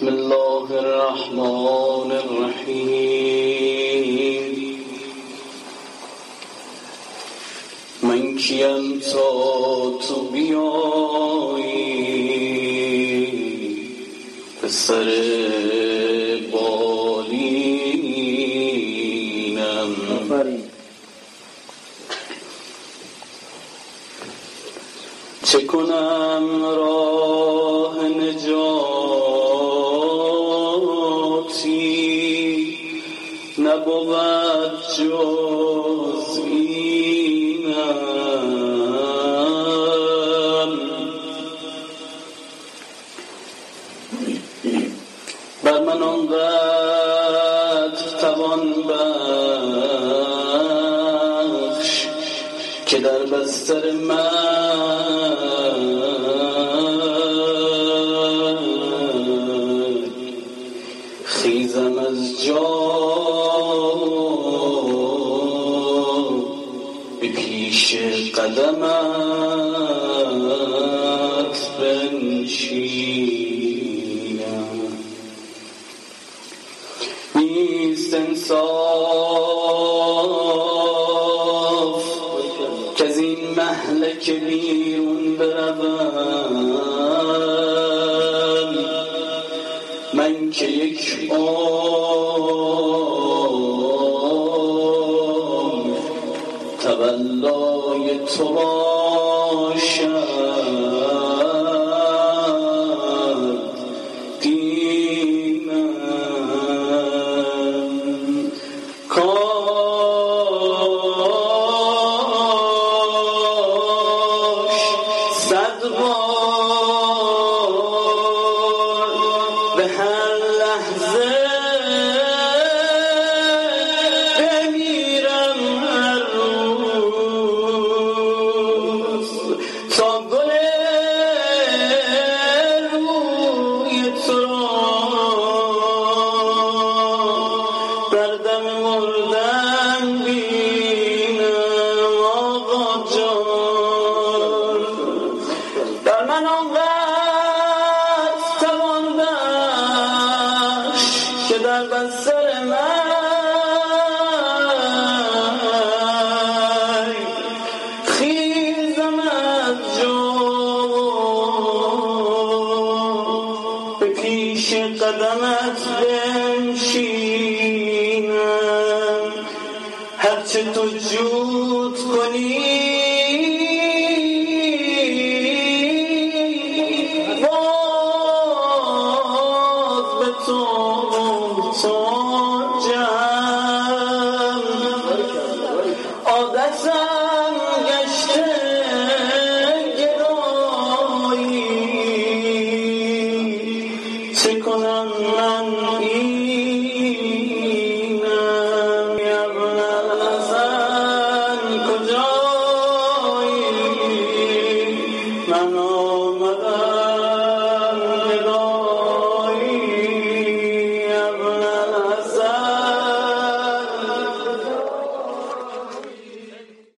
بسم الله الرحمن الرحیم من تا تو بیایی به سر بالینم چه کنم راه نبود جز اینم بر من آنقدر توان بخش که در بستر من خیزم از جا به پیش قدمت بنشینم. نیست انصاف که از این محلک بیرون که یک عمر تولای تو باشد. کاش صد بار در بستر من خیزم از جا به پیش قدمت بنشینم. هرچه تو جود کنی Krishna